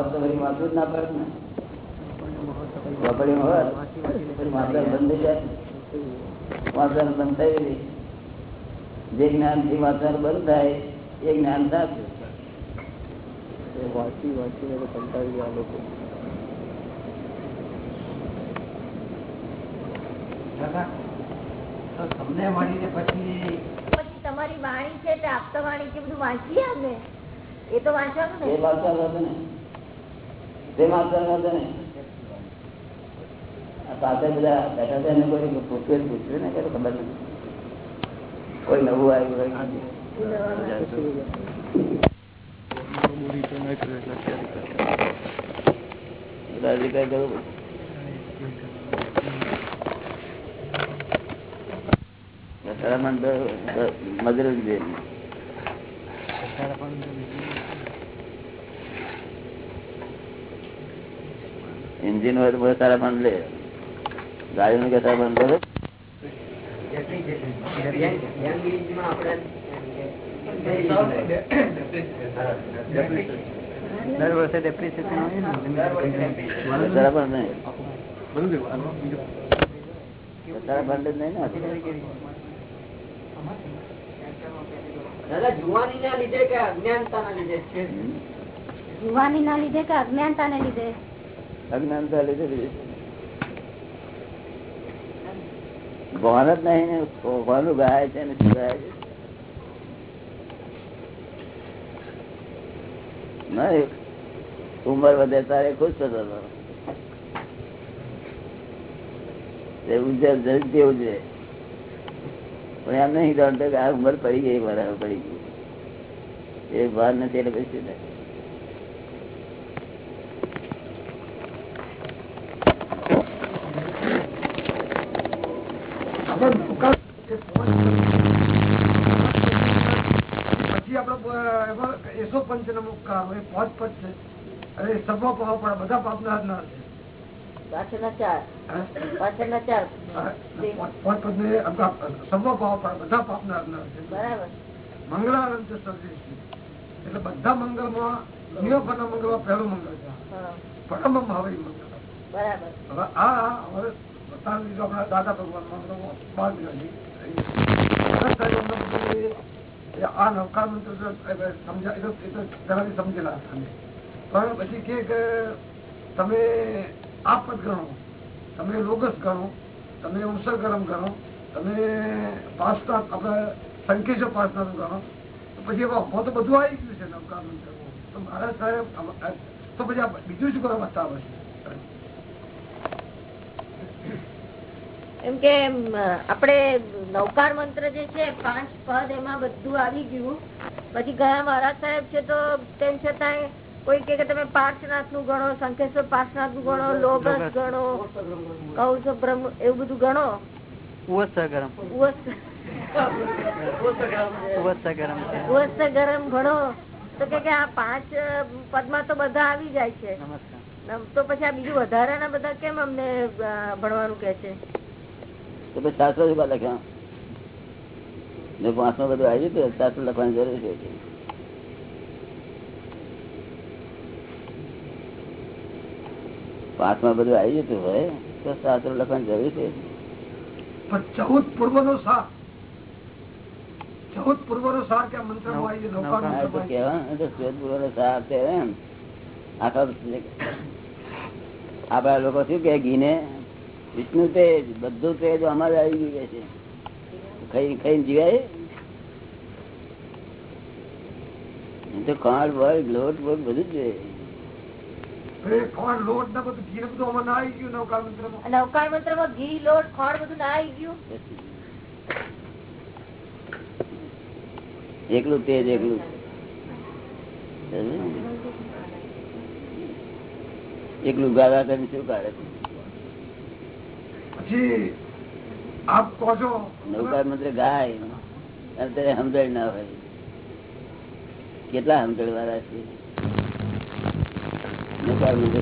હોત તો જ ના પડે ને. ચોપડીમાં હોત ફરી બંધ થઈ જાય. વાંચવાનું બંધ થઈ જાય જે જ્ઞાનથી વાંચવાનું બંધ થાય એ જ્ઞાન સાચું. વાંચી વાંચીને તો કંટાળી ગયા લોકો. તમને મળીને પછી પછી તમારી વાણી છે તે આપતા વાણી છે બધું વાંચીએ અમે? એ તો વાંચવાનું એ ને વાંચવાનું ને. તે વાંચવાનું હતું ને પાસે બધા બેઠા છે કોઈ પૂછ્યું પૂછ્યું ને કે ખબર નથી. કોઈ નવું આવ્યું હોય બોલી તો ના કરે એટલે અત્યારે કરે. બધા હજી કઈ કરવું સલામત મજૂર જ જોઈએ. એન્જિન હોય તો બહુ સારા પણ લે ગાડી નું કે સારા પણ બોલો જેટલી જેટલી યંગ એજમાં આપણે દર વર્ષે depreciation આવે ને સારા પણ નહીં સારા પણ જ નહીં ને દાદા જુવાની ના લીધે કે અજ્ઞાનતા ના લીધે છે યુવાની ના લીધે કે અજ્ઞાનતા ને લીધે અજ્ઞાનતા લીધે જ નહીં ને ગાય છે ને શું છે? ઉંમર વધે તારે ખુશ થતો હતો. તે ઉજ્જર જરી છે પણ એમ નહીં જાણતો કે આ ઉંમર પડી ગઈ, બરાબર પડી ગઈ. એ ભાન નથી એટલે પછી હોય પાંચ પદ છે. અરે સભા પાવ પણ બધા પાપના ના છે. પાછળના ચાર? પાછળના ચાર. પાંચ પદ ને સર્વ પાવ પણ બધા પાપના હાથના છે. બરાબર. મંગળાનંદ સર્જે છે. એટલે બધા મંગળમાં દુનિયા પરના મંગળમાં પહેલું મંગળ છે. પરમ ભાવે મંગળ. બરાબર. હવે આ હવે બતાવી દીધું આપણા દાદા ભગવાન મંગળમાં બાર આ નૌકા મંત્ર તો સમજા તો જણાવી સમજેલા તમે પણ પછી કે તમે આ પદ ગણો, તમે લોગસ ગણો, તમે ઉસર ગરમ ગણો, તમે પાસ્તા આપણે સંકેશો પાસ્તા ગણો પછી હો તો બધું આવી ગયું છે નૌકા મંત્ર તો મારા સાહેબ તો પછી બીજું શું કરવા બતાવે છે એમ કે આપણે નૌકાર મંત્ર જે છે પાંચ પદ એમાં બધું આવી ગયું. પછી ગયા મહારાજ સાહેબ છે તો તેમ છતાંય કોઈ કે તમે પાર્શનાથનું ગણો શંકેશ્વર પાર્શનાથનું ગણો લોગસ ગણો કૌશ બ્રહ્મ એવું બધું ગણો. ગરમ. ગણો. તો કે કે આ પાંચ પદમાં તો બધા આવી જાય છે. તો પછી આ બીજું વધારાના બધા કેમ અમને ભણવાનું કે છે? તો પછી શાસ્ત્રો શું લખ્યા જો પાંચમાં બધું આવી ગયું તો શાસ્ત્ર લખવાની જરૂર છે પાંચમાં બધું આવી જતું હોય તો શાસ્ત્રો લખવાની જરૂર છે? પણ ચૌદ પૂર્વ નો સાર. ચૌદ પૂર્વ નો સાર કે આ મંત્રમાં આવી છે નૌકા હા, એ તો મંત્રમાં આવી છે. કહેવાનું તો શ્વેત પૂર્વનો સાર છે એમ. આખા આપડા લોકો શું કે ઘીને વિષ્ણુ તેજ બધું તેજ અમારે આવી ગયું છે. ખાઈ ખાઈ જીવાય? તો કાળ બળ લોટ બોટ બધું જ એકલું તેજ એકલું. એકલું ગાવા કરીને શું કાઢે નૌકાર મંત્ર ગાય. અત્યારે સમજણ ના હોય. કેટલા સમજણ વાળા છે? નૌકાર મંત્ર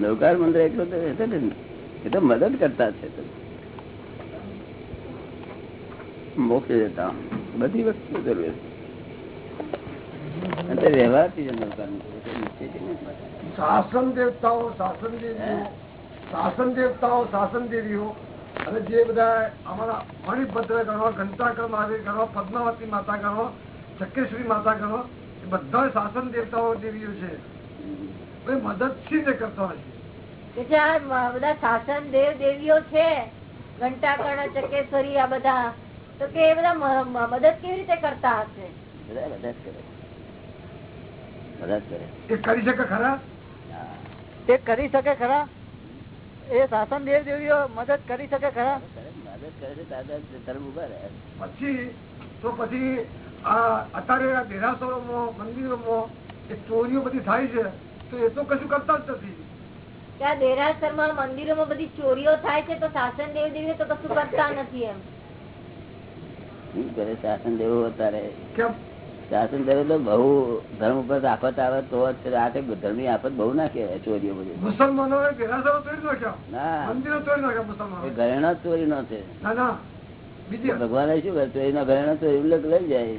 નૌકાર મંત્ર એટલો તો એ તો મદદ કરતા છે. તો. મોક્ષ જતા બધી વસ્તુ જરૂર વ્યવહારથી જ છે. તે નિશ્ચયથી નથી. શાસન દેવતાઓ શાસન દેવીઓ શાસન દેવતાઓ શાસન દેવીઓ. અને જે બધા અમારા મણિભદ્ર ગણો ઘંટાકર મહાવીર ગણો પદ્માવતી માતા ગણો ચક્રેશ્વરી માતા ગણો એ બધા શાસન દેવતાઓ દેવીઓ છે. એ મદદ સી રીતે કરતા હશે કે આ બધા શાસન દેવ દેવીઓ છે ઘંટાકર્ણ ચકેશ્વરી આ બધા તો કે એ બધા મ- મ- મદદ કેવી રીતે કરતા હશે? કરે. બધા કરે. કરી શકે ખરા? તે કરી શકે ખરા? એ શાસન દેવ દેવીઓ મદદ કરી શકે ખરા? મદદ કરે છે દાદા ધર્મ ઊભા રહે. પછી તો પછી અત્યારે દેરાસરો દેરાસરોમાં મંદિરોમાં એ ચોરીઓ બધી થાય છે તો એ તો કશું કરતા જ નથી. ત્યાં દેરાસરમાં મંદિરો માં બધી ચોરીઓ થાય છે તો શાસન દેવ દેવીઓ તો કશું કરતા નથી એમ. શું કરે શાસન દેવું અત્યારે શાસન દેવું તો બહુ ધર્મ ઉપર આફત આવે તો આ ધર્મની આફત બહુ ના કહેવાય ચોરીઓ બધી. મુસલમાનો ઘરેણો ચોરી નો છે. ભગવાન શું કરે? ચોરી ના ઘરેણો ચોરી લઈ જાય.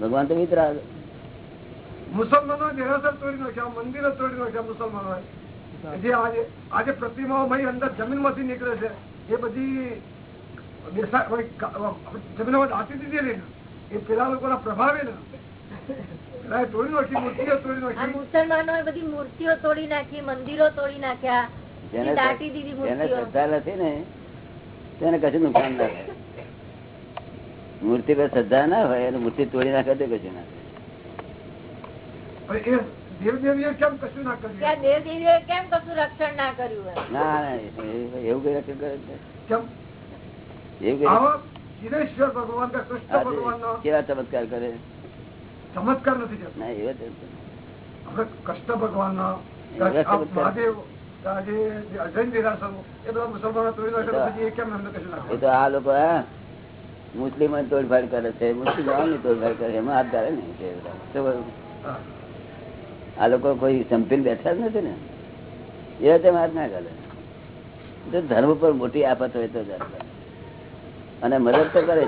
ભગવાન તો મિત્ર મુસલમાનો દેરાસર તોડી નાખ્યા મંદિરો તોડી નાખ્યા મુસલમાનો આજે આજે પ્રતિમાઓ મળી અંદર જમીનમાંથી નીકળે છે. એ બધી જમીનમાં દાટી દીધેલી ને એ પેલા લોકોના પ્રભાવે ને. પેલા એ તોડી નાખી મૂર્તિઓ તોડી આ નાખી. મુસલમાનો બધી મૂર્તિઓ તોડી નાખી મંદિરો તોડી નાખ્યા. જેને દાટી દીધી જેને મૂર્તિઓ. શ્રદ્ધા નથી ને તેને કશું નુકસાન ના થાય. મૂર્તિ પર શ્રદ્ધા ના હોય એને મૂર્તિ તોડી નાખે તો કશું ના થાય. દેવદેવીએ કેમ કશું ના કર્યું? દેવ કેમ કશું રક્ષણ ના કર્યું ના એવું કઈ રક્ષણ કરે છે? કેવા ચમત્કાર કરે? ચમત્કાર નથી ના કૃષ્ણ ભગવાન નો ના મુસ્લિમો તોડફાડ કરે છે મુસ્લિમ તોડફાડ કરે એમાં હાથ ધારે? હા. આ લોકો કોઈ સંપીને બેઠા જ નથી ને. એ તેમ હાથ ના કરે જો ધર્મ પર મોટી આફત હોય તો. અને મદદ તો કરે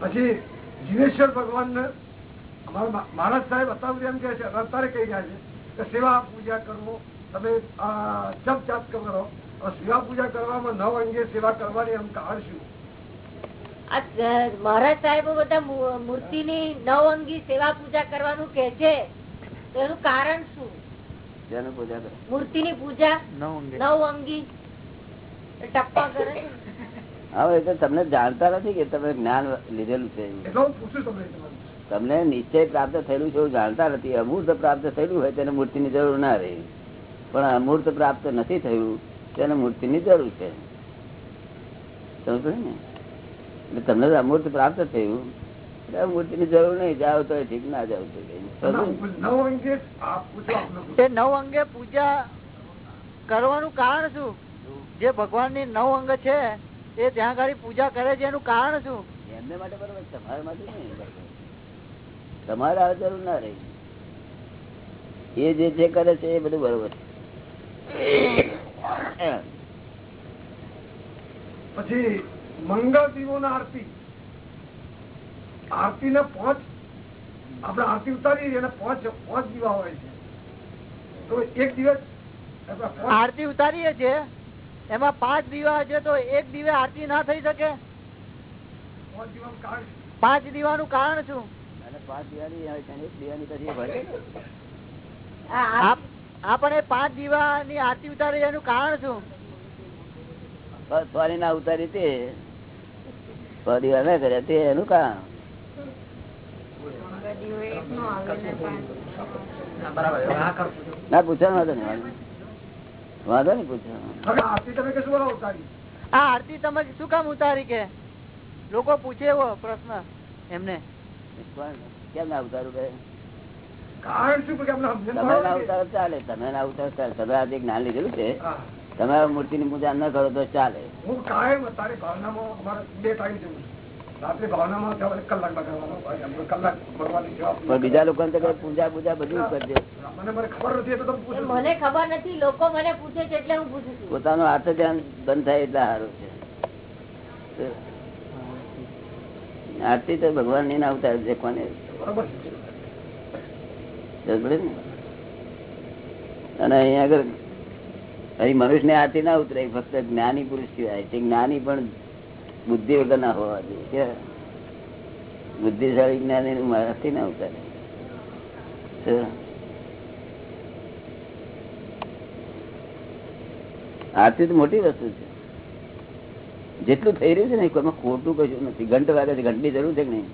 પછી જીવેશ્વર ભગવાન ને અમારા મહારાજ સાહેબ અત્યારે એમ કે છે અત્યારે કહી ગયા છે કે સેવા પૂજા કરવો તમે જપ જાપ કરો સેવા પૂજા કરવામાં નવ અંગે સેવા કરવાની એમ કારણ શું મહારાજ સાહેબો બધા મૂર્તિ મૂર્તિની નવ અંગી સેવા પૂજા કરવાનું કે છે. એનું કારણ શું? મૂર્તિ ની મૂર્તિની પૂજા નવ અંગે. તો તમને જાણતા નથી કે તમે જ્ઞાન લીધેલું છે. તમને નિશ્ચય પ્રાપ્ત થયેલું છે એવું જાણતા નથી. અમૂર્ત પ્રાપ્ત થયેલું હોય તેને મૂર્તિની જરૂર ના રહે. પણ અમૂર્ત પ્રાપ્ત નથી થયું તેને મૂર્તિની જરૂર છે. સમજો ને? તમને અમૂર્ત પ્રાપ્ત થયું મૂર્તિ ની જરૂર નહીં. જાઓ તો ઠીક ના જાવ. તે નવ અંગે પૂજા કરવાનું કારણ શું? જે ભગવાનની નવ અંગ છે એ ત્યાં આગળ પૂજા કરે છે એનું કારણ શું? એમને માટે બરોબર તમારા માટે નહીં તમારે આ જરૂર ના રહી. એ જે જે કરે છે એ બધું બરોબર પછી મંગળ દીવો ના આરતી. આરતી ને પાંચ આપડે આરતી ઉતારી એને પાંચ પાંચ દીવા હોય છે. તો એક દિવસ આપણે આરતી ઉતારીએ છે એમાં પાંચ દીવા છે તો એક દીવે આરતી ના થઈ શકે? પાંચ દીવાનું કારણ શું? પાંચ દીવાનું કારણ શું અને પાંચ દીવા ને આપણે આરતી ઉતારી એનું કારણ શું? ફરી ના ઉતારી તે. ફરી ના કર્યા તે એનું કારણ. ના પૂછવાનું વાંધો નહીં પૂછો. આ આરતી તમે શું કામ ઉતારી કે? લોકો પૂછે એવો પ્રશ્ન એમને. કેમ ના ઉતારું કે કારણ શું? કે અમને સમજણ તમે ના પડે ઉતારો ચાલે. તમે ના ઉતારો ચાલે. તમે આજે જ્ઞાન લીધેલું છે. તમે મૂર્તિ ની પૂજા ન કરો તો ચાલે. હું કાયમ તારી ભાવનામાં અમારે બે ટાઈમ જવું છું. બીજા લોકો પૂજા પૂજા બધું કરજે મને મને ખબર નથી એ તો તમે એ પૂછો મને ખબર નથી લોકો મને પૂછે છે એટલે હું પૂછું છું. પોતાનું હાથ ધ્યાન બંધ થાય એટલે સારું છે. આરતી તો ભગવાનની ના અવતાર છે કોને? અને અહીંયા આગળ અહીં મનુષ્ય ને આરતી ના ઉતરે ફક્ત જ્ઞાની પુરુષ સિવાય. જ્ઞાની પણ બુદ્ધિ વગર ના હોવા જોઈએ બુદ્ધિશાળી જ્ઞાની મારાથી ના ઉતારે. આરતી તો મોટી વસ્તુ છે. જેટલું થઈ રહ્યું છે ને એમાં ખોટું કશું નથી. ઘંટ વાગે છે ઘંટની જરૂર છે કે નહીં?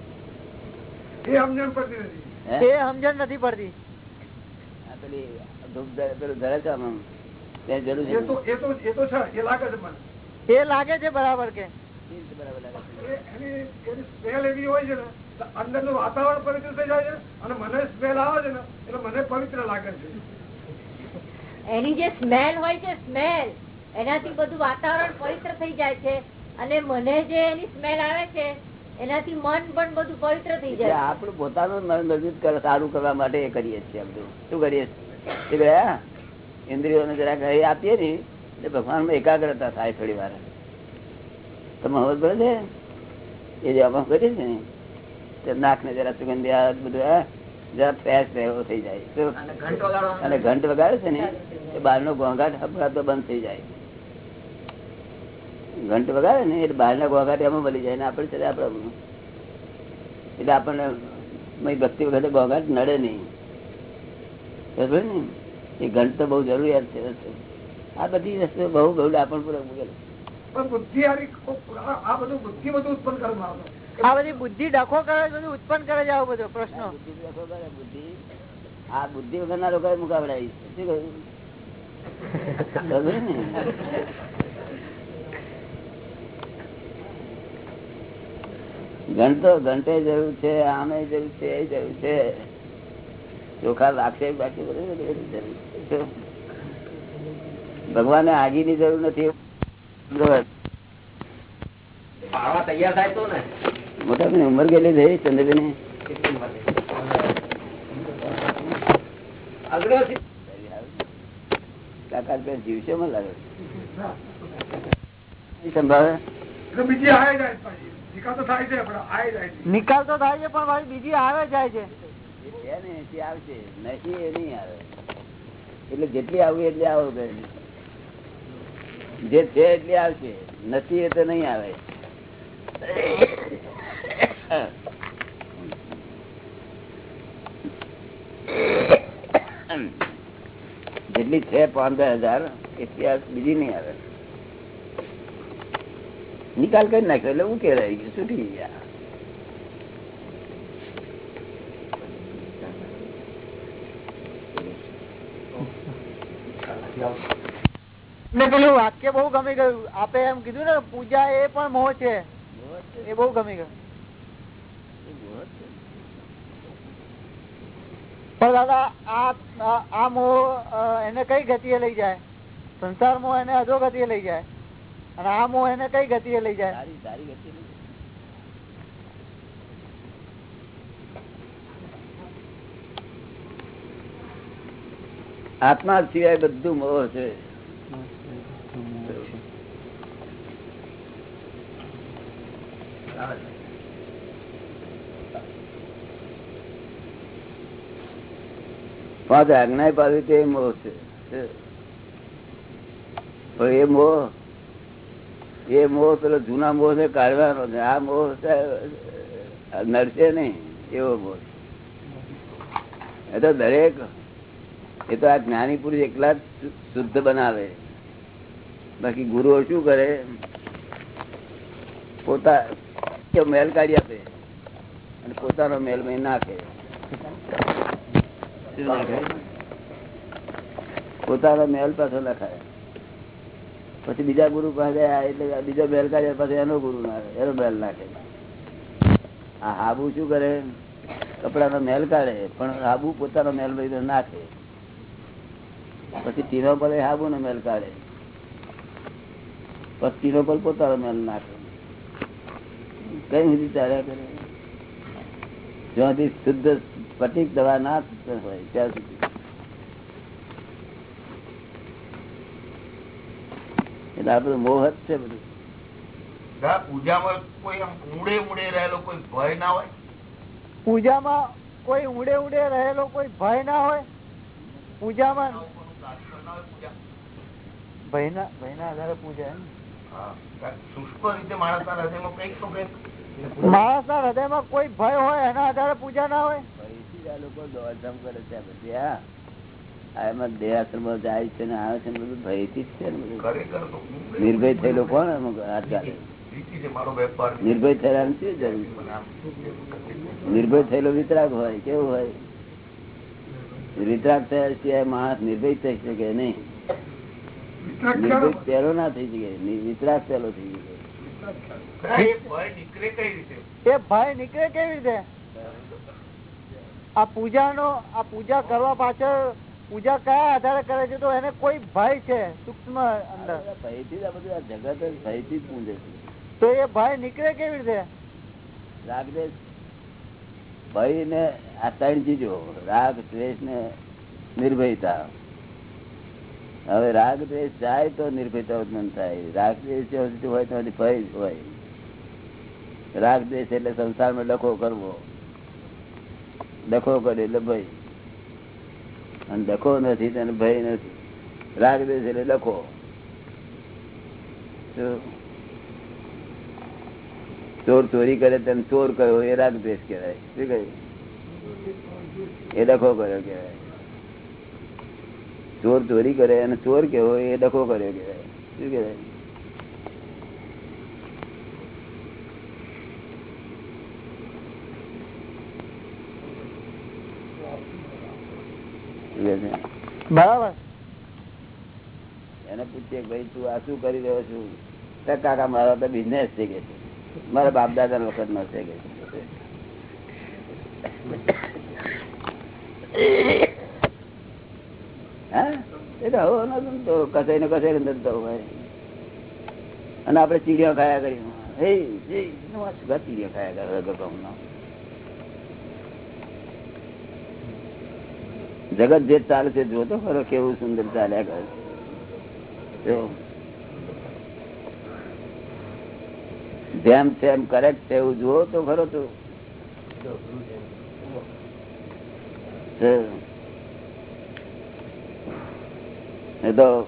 એ સમજણ પડતી એ સમજણ નથી પડતી. આ પેલી પેલું ધરે છે આમ. જરૂર છે લાગે એ લાગે છે બરાબર કે. બરાબર લાગે છે. એ- એની એની સ્મેલ એવી હોય છે ને તો અંદરનું વાતાવરણ પવિત્ર થઈ જાય છે અને મને સ્મેલ આવે છે ને એટલે મને પવિત્ર લાગે છે. એની જે સ્મેલ હોય છે સ્મેલ એનાથી બધું વાતાવરણ પવિત્ર થઈ જાય છે અને મને જે એની સ્મેલ આવે છે એનાથી મન પણ બધું પવિત્ર થઈ જાય આપણું પોતાનું મન સારું કરવા માટે એ કરીએ છીએ બધું શું કરીએ છીએ? ઇન્દ્રિયો ને ઇન્દ્રિયોને જરાક આપીએ ને એટલે ભગવાનમાં એકાગ્રતા થાય થોડી વાર. તમે હવે છે? એ જે આપણે કરીએ છીએ ને તે નાકને જરા સુગંધી આ બધું જરા ફ્રેશ રહેવો થઈ જાય. અને ઘંટ વગાડે છે ને એ બહારનો ઘોંઘાટ હપરાતો બંધ થઈ જાય. ઘંટ વગાડે ને એટલે બહારના ઘોંઘાટ એમાં બની જાય ને આપણે છે આપણે એટલે આપણને ભક્તિ વખતે ઘોંઘાટ નડે નહીં. બરોબર ને? એ ઘંટ તો બહુ જરૂરિયાત છે આ બધી રસ્તો બહુ બહુ આપણ પૂરક મૂકેલ. પણ બુદ્ધિ આ આ બધું બુદ્ધિ બધું ઉત્પન્ન કરે મારો આ બધી બુદ્ધિ ડખો કરે બધું ઉત્પન્ન કરે છે આવું બધો પ્રશ્નો. બુદ્ધિ રાખો કરે, બુદ્ધિ આ બુદ્ધિ વગરના લોકો મુકાબલાવી શું કહ્યું? ઘંટો ઘંટે જરૂર છે આમે જરૂર છે એ જરૂર છે. ચોખા લાગશે બાકી બધું બધું જરૂર છે. ભગવાને આગીની જરૂર નથી. મોટા ઉંમર ગયેલી છે ચંદ્રબેન કાકા જીવશે મને લાગે. સંભાવે આવે નિકાલ તો થાય છે પણ આવે જાય છે. નિકાલ તો થાય છે પણ પાછી બીજી આવે જાય છે. એ છે ને આવશે. નથી એ નહીં આવે. એટલે જેટલી આવવી એટલી આવું જે છે એટલી આવશે. નથી એ તો નહીં આવે. જેટલી છે પંદર હજાર, એટલી આ બીજી નહીં આવે. નિકાલ કરી નાખ્યો એટલે ઉકેલાઈ ગયું, છૂટી ગયા. ને પેલું વાક્ય બહુ ગમી ગયું. આપે એમ કીધું ને પૂજા એ પણ મોહ છે. એ બહુ ગમી ગયું. પણ દાદા આ મોહ એને કઈ ગતિએ લઈ જાય? સંસાર મોહ એને અધો ગતિએ લઈ જાય. અને આ મોહ એને કઈ ગતિએ લઈ જાય. આત્મા સિવાય બધું મોહ છે. પાંચ આજ્ઞા પાસે તે મોહ છે. એ મોહ એ મોહ પેલો જૂના મોહ છે, કાઢવાનો છે. આ મોહ નડશે નહીં, એવો મોહ એ તો દરેક, એ તો આ જ્ઞાની પુરુષ એકલા જ શુદ્ધ બનાવે. બાકી ગુરુઓ શું કરે? પોતા કે મેલ કાઢી આપે. અને પોતાનો મેલ મેં નાખે? પોતાનો મેલ પાછો નખાય પછી બીજા ગુરુ પાસે એટલે બીજો મહેલ કાઢ્યા પછી એનો ગુરુ નાખે, એનો મહેલ નાખે. આ હાબુ શું કરે? કપડાનો મેલ કાઢે, પણ હાબુ પોતાનો બધો નાખે. પછી ટીનો પર હાબુ નો મેલ કાઢે. પછી ટીનો પર પોતાનો મેલ નાખે. કઈ સુધી ચાલ્યા કરે. જ્યાંથી શુદ્ધ સ્ફટિક દવા ના હોય ત્યાં સુધી. એટલે આ બધું મોહ જ છે બધું. પૂજામાં કોઈ ઊંડે ઊંડે રહેલો કોઈ ભય ના હોય? પૂજામાં કોઈ ઊંડે ઊંડે રહેલો કોઈ ભય ના હોય? પૂજામાં ભય ના ભય ભયના આધારે પૂજા એમ? શુષ્ક રીતે માણસના હૃદયમાં કંઈક તો કંઈક માણસના હૃદયમાં કોઈ ભય હોય એના આધારે પૂજા ના હોય? ભયથી લોકો દોડધામ કરે છે આ હા. એમાં દેહાશ્રમમાં જાય છે ને આવે છે બધું ભયથી જ છે ને બધું. ખરેખર તો ઊંડે નિર્ભય થયેલો કોણ નિર્ભય થયેલા શું જરૂર? નિર્ભય થયેલો વિતરાગ હોય કેવું હોય? વિતરાગ થયા સિવાય માણસ નિર્ભય થઈ શકે નહીં. પહેલો ના થઈ શકે વિતરાશ પહેલો થઈ શકે. એ ભય નીકળે કેવી રીતે? આ પૂજાનો આ પૂજા કરવા પાછળ પૂજા કયા આધારે કરે છે? તો એને કોઈ ભય છે સૂક્ષ્મ અંદર. બધા ભયથી આ બધું આ જગત ભયથી જ પૂંજે છે. તો એ ભય નીકળે કેવી રીતે? રાગદેશ ભય ને આ ત્રણ ચીજો રાગ દ્વેષ ને નિર્ભયતા. હવે રાગ દ્વેષ જાય તો નિર્ભયતા ઉત્પન્ન થાય. રાગ દ્વેષ હોય તો ભય હોય. રાગ દ્વેષ એટલે સંસારમાં ડખો કરવો. ડખો કરે એટલે ભય. અને ડખો નથી તેને ભય નથી. રાગ દ્વેષ એટલે ડખો? ચોર ચોરી કરે તેને ચોર કયો એ રાગ દ્વેષ કહેવાય. શું કહ્યું? એ ડખો કર્યો કહેવાય. ચોર ચોરી કરે અને ચોર કેવો એ ડખો કર્યો કહેવાય. શું કહેવાય? બરાબર. એને પૂછીએ કે ભાઈ તું આ શું કરી રહ્યો છું? કાકા મારો તો બિઝનેસ છે કે મારા બાપ દાદા વખત નો છે. કે તો કસાઈ ને કસાઈ હોય. અને આપડે ચીડિયા ખાયા કરી ચીડિયા ખાયા કરે જગત જે ચાલે છે જોતો ખરો કેવું સુંદર ચાલ્યા કરે. જો. જેમ એમ કરેક્ટ છે એવું જુઓ તો ખરો તો છે. એ તો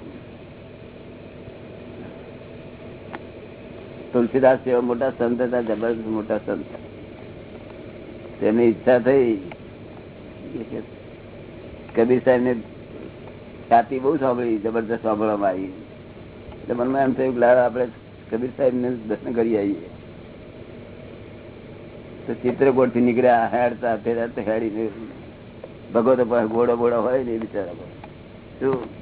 તુલસીદાસ જેવા મોટા સંત હતા, જબરદસ્ત મોટા સંત. તેની ઈચ્છા થઈ કબીર સાહેબ ને છાતી બહુ સાંભળી, જબરદસ્ત સાંભળવામાં આવી. એટલે મનમાં એમ થયું લાડ આપણે કબીર સાહેબ ને દર્શન કરી આવીએ. તો ચિત્રકોટથી નીકળ્યા, હેડતા ફેરતા હેડી ભગવતો પાસે ઘોડો બોડો હોય ને બિચારા શું?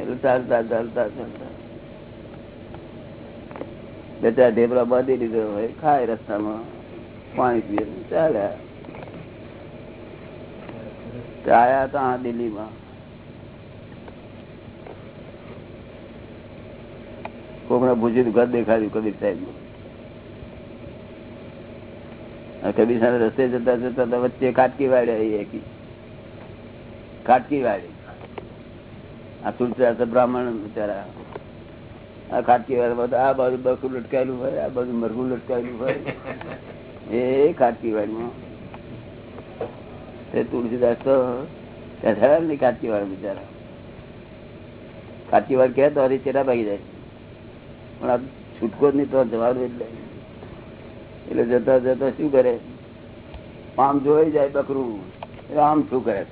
એટલે ચાલતા ચાલતા ચાલતા બે ચાર ઢેબરા બાંધી હોય, ખાય રસ્તામાં. પાણી પીએ ચાલ્યા આવ્યા હતા દિલ્હીમાં. કોકને પૂછ્યું ઘર દેખાડ્યું, કબીર સાહેબ કબીર સાહેબ રસ્તે જતા જતા વચ્ચે કાટકી વાળી કાટકી વાડી આ તુલસી બ્રાહ્મણ બિચારા. આ ખાટકી વાળા આ બાજુ બકરું લટકાયેલું હોય, આ બાજુ મરઘું લટકાયેલું હોય. એ ખાટકી વાડીમાં તુલસીદાસ તો નહીં કાટકી વાળા બિચારા. ખાટકી વાળ કહે તો હરી ચેરા ભાગી જાય. પણ આ છૂટકો જ નહીં તો જવાનું એટલે એટલે જતા જતા શું કરે? આમ જોઈ જાય બકરું. આમ શું કરે?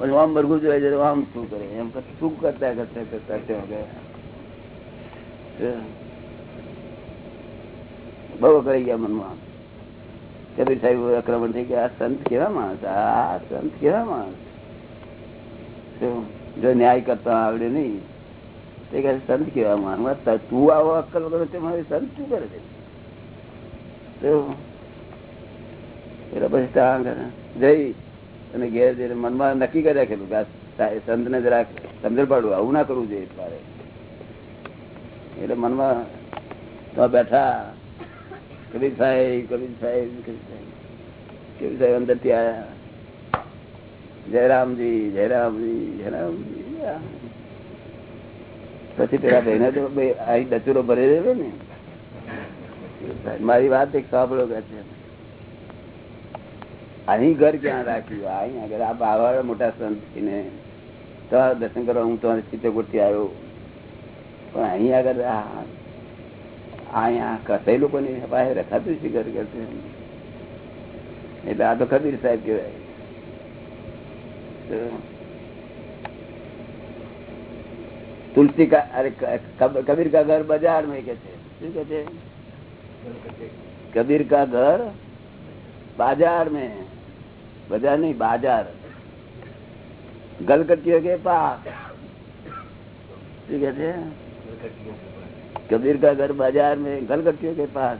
પછી આમ બરગું જોઈ જાય આમ શું કરે? એમ શું કરતા કરતા કરતા બહુ કરી ગયા મનમાં. કબીર સાહેબ આક્રમણ થઈ ગયા. આ સંત કેવા માણસ? આ સંત કેવા માણસ? જો ન્યાય કરતા આવડે નહીં. તે કહે, સંત કેવા માણસ? તું આવો અક્કલ વગર તે મારે સંત શું કરે છે? એટલે પછી ત્યાં આગળ. જઈ અને ઘેર જઈને મનમાં નક્કી કરી રાખેલું કે સંત ને જરાક સમજણ પાડવું આવું ના કરવું જોઈએ તારે એટલે મનમાં તો બેઠા, કબીર સાહેબ કબીર સાહેબ કબીર સાહેબ કબીર સાહેબ અંદર જયરામજી જયરામજી જયરામજી પછી પેલા ભાઈને તો ભાઈ અહીં ડચુરો ભરી રહ્યો ને. મારી વાત એક સાંભળો કે છે અહીં ઘર ક્યાં રાખ્યું? અહીં આગળ. આ બાવા મોટા સંત ને તમારા દર્શન કરવા હું તમારે ચિત્રકૂટથી આવ્યો. પણ અહીં આગળ અહીંયા કસાઈ લોકોની પાસે રખાતું છે ઘર કરશે એટલે આ તો ખબીર સાહેબ કેવાય તુલસી કા, અરે કબીર કા ઘર બજારમાં કે છે. શું કે છે? કબીર કા ઘર? बाजार में बाजार नहीं बाजार गलकटियों के पास ठीक है कबीर का घर बाजार में गलकटियों के पास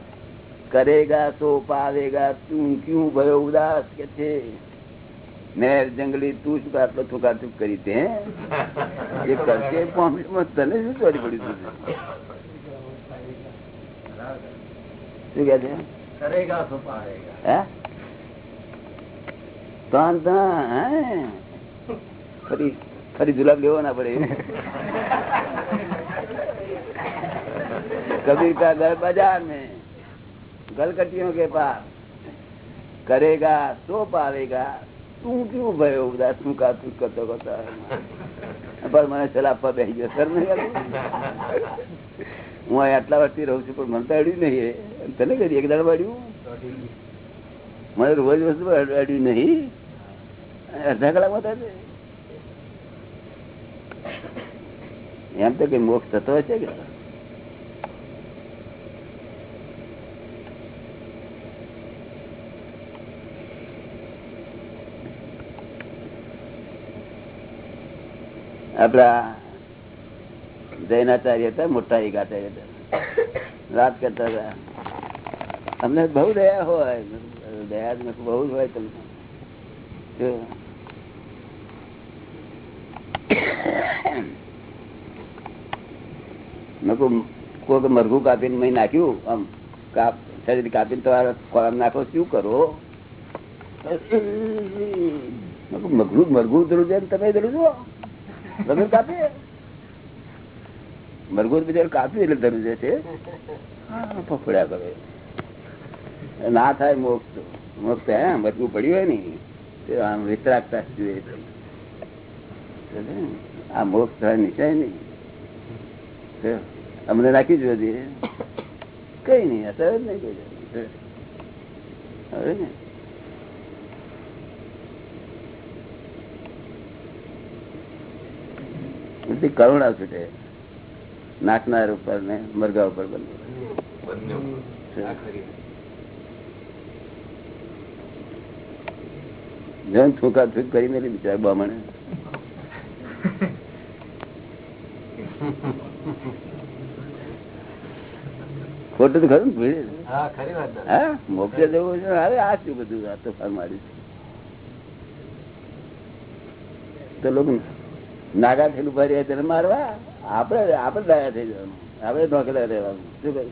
करेगा तो पावेगा तू क्यों भयो उदास के थे મેર જંગલી તું શું આટલો થુકાથુક કરી તે એ કરશે પણ તને શું ચોરી પડ્યું તું શું કે છે કરેગા તો પાડેગા હે તો આમ તો, હે? ફરી ફરી જુલાબ લેવો ના પડે कबीर का घर बाजार में गलकटियों के पास करेगा तो पावेगा તું ક્યું ભયો ઉદાસ તું કા તું કરતો કરતો પણ મને સલાહ આપવા બેસી ગયો સર નહીં આવતું? હું આટલા વર્ષથી રહું છું, પણ મને તો અડ્યું નહીં. તને કરી, એક દાડ અડ્યું. મને રોજ વસ્તુ અડ્યું નહીં. અડધા કલાકમાં થાય એમ તો કઈ મોક્ષ થતો હશે કે? આપડા જૈનાચાર્ય હતા મોટા એક આચાર્ય વાત કરતા હતા. અમને બહુ દયા હોય. દયા બહુ જ હોય તમને. કોઈક મરઘું કાપીને મેં નાખ્યું, આમ કાપ, શરીર કાપીને તમારે ખોરાક નાખો, શું કરો? મરઘું મરઘું ધરું છે તમે ધરું છો? તમે કાપે મરઘું બિચારું કાપ્યું એટલે ધરું છે ફફડ્યા કરે. ના થાય મોક્ષ. મોક્ષ હે, મરઘું પડ્યું હોય ને, તે આમ વિતરાગતા જોઈએ આ મોક્ષ થાય નિશ્ચય નહીં. અમને રાખી જ જોઈએ કઈ નહીં, અસર જ નહીં કઈ હવે ને. બધી કરુણા છૂટે. નાચનાર ઉપર ને મરઘા ઉપર બંને. થૂકા થૂક કરી મેલી બિચાર બામણે ખોટું તો ખરું ને ભીડે? હા. હા જવું છે હવે આ શું બધું આ તો ફાર માર્યું તો લોકો નાગા થયેલું ભરી તેને મારવા. આપડે આપડે દયા થઈ જવાનું. આપડે નોકરા રહેવાનું શું કહ્યું?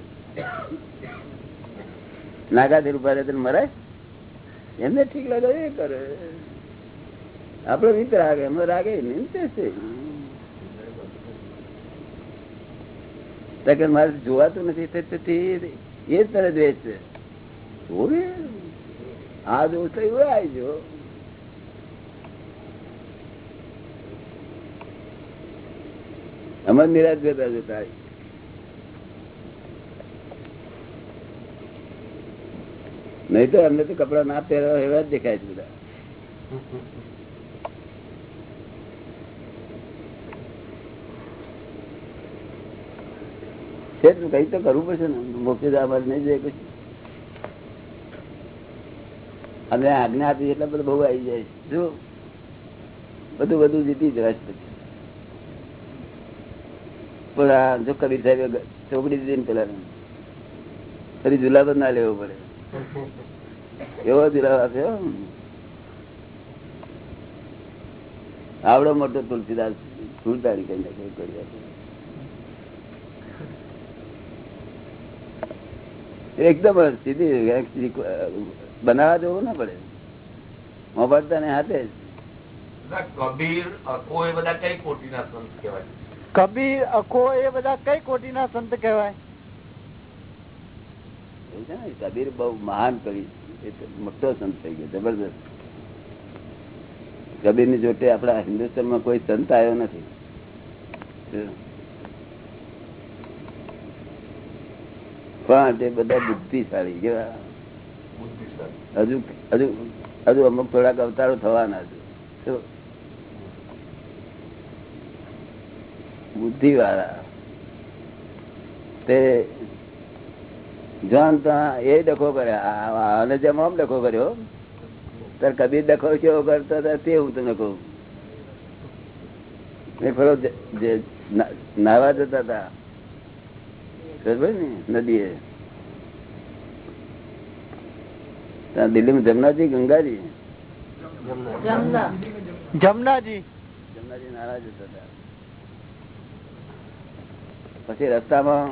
નાગા થયેલું ભરે મરાય? એમને ઠીક લાગે, એ કરે. આપડે રીત રાગે એમને રાગે છે મારે જોવાતું નથી, તે- તે- તે એ જ તને દ્વેષ છે. જોવે આ દોષ તો આવી જો. અમર નિરાશ જતા જતા. નહીં તો અમને તો કપડા ના પહેરવા એવા જ દેખાય છે બધા. છે જ કઈ તો કરવું પડશે ને. મોક્ષ અમારે નહીં જાય પછી. અને આજ્ઞા આપી એટલે બધું બહુ આવી જાય જો બધું બધું જીતી જવાય છે પછી. આ જો કબીર દીધી ને પેલા ફરી જુલાબ ના લેવો પડે. એવો જુલાબ આપ્યો આવડો મોટો તુલસીદાસ ફૂલદારી કઈ કરી એકદમ સીધી બનાવવા જવું ના પડે. મોબાઈલ ને હાથે કબીર બધા કઈ કોટીના સંત કહેવાય. કબીર અખો એ બધા કઈ કોટીના સંત કહેવાય? ને કબીર બહુ મહાન કવિ મોટો સંત થઈ ગયો જબરદસ્ત. કબીરની જોટે આપણા હિન્દુસ્તાનમાં કોઈ સંત આવ્યો નથી. પણ તે બધા બુદ્ધિશાળી કેવા? હજુ હજુ હજુ અમુક થોડાક અવતારો થવાના છે. બુદ્ધિ વાળા તે જોન એ ડખો કર્યા અને જેમ આમ ડખો કર્યો તાર કબીર ડખો કેવો કરતો હતો તે હું તને કહું એક ફરો જે- જે જતા હતા. ને નદીએ. ત્યાં દિલ્હીમાં જમનાજી ગંગાજી? જમના જમનાજી. જમનાજી નારાજ હતા. પછી રસ્તામાં